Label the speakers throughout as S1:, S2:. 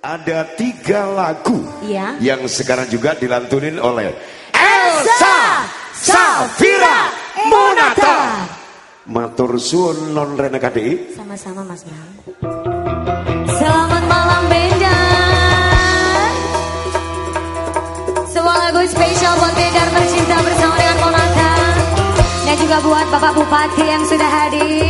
S1: ada tiga lagu
S2: ya.
S1: yang sekarang juga dilantunin oleh Elsa Safira Monata. Matur suwun non Rena KDI.
S2: Sama-sama Mas Bram. Selamat malam Benda. Sebuah lagu spesial buat Bendar bercinta bersama dengan Monata. Dan juga buat Bapak Bupati yang sudah hadir.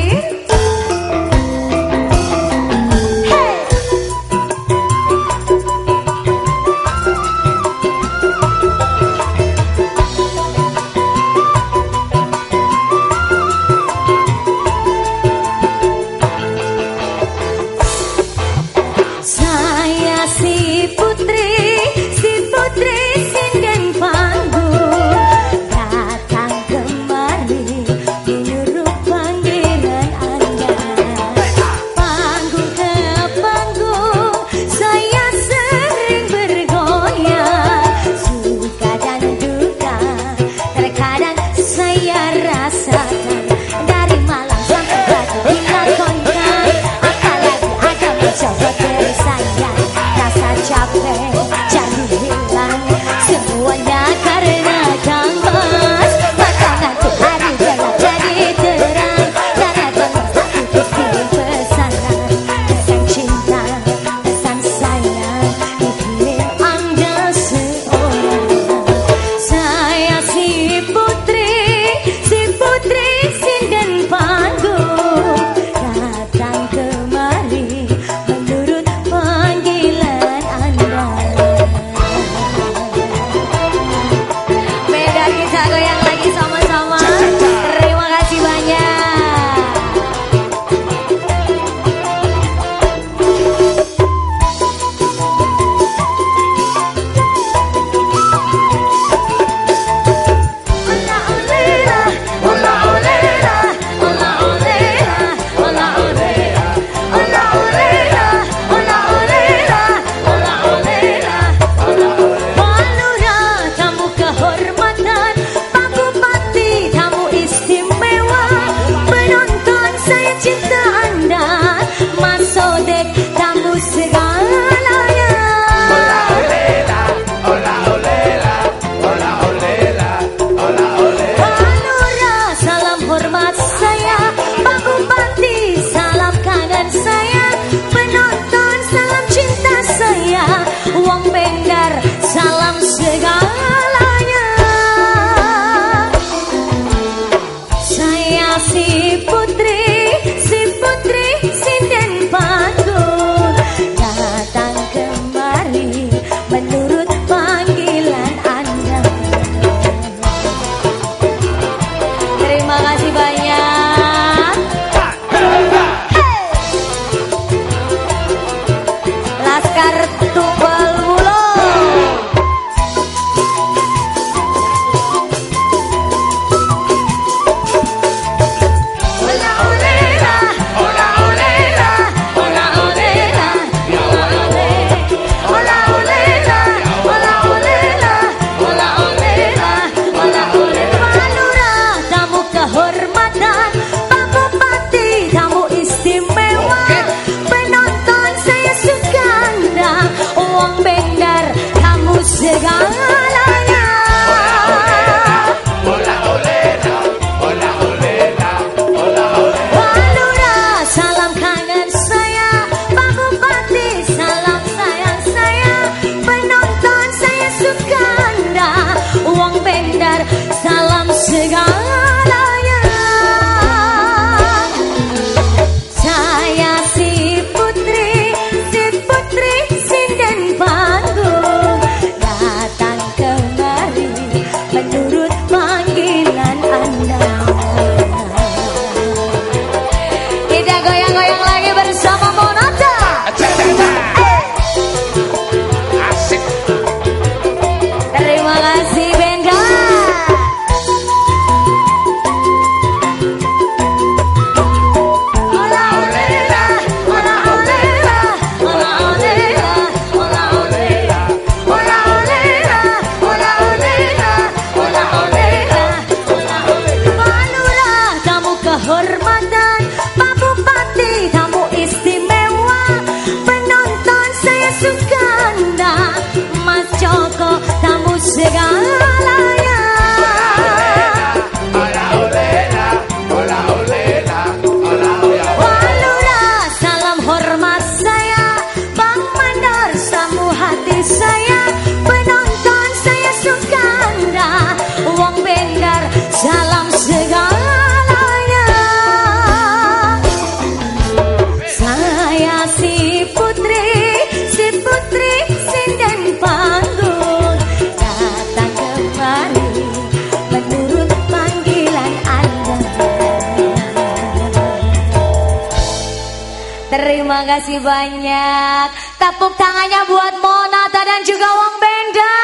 S2: Terima kasih banyak. Tepuk tangannya buat Monata dan juga Wong Benda.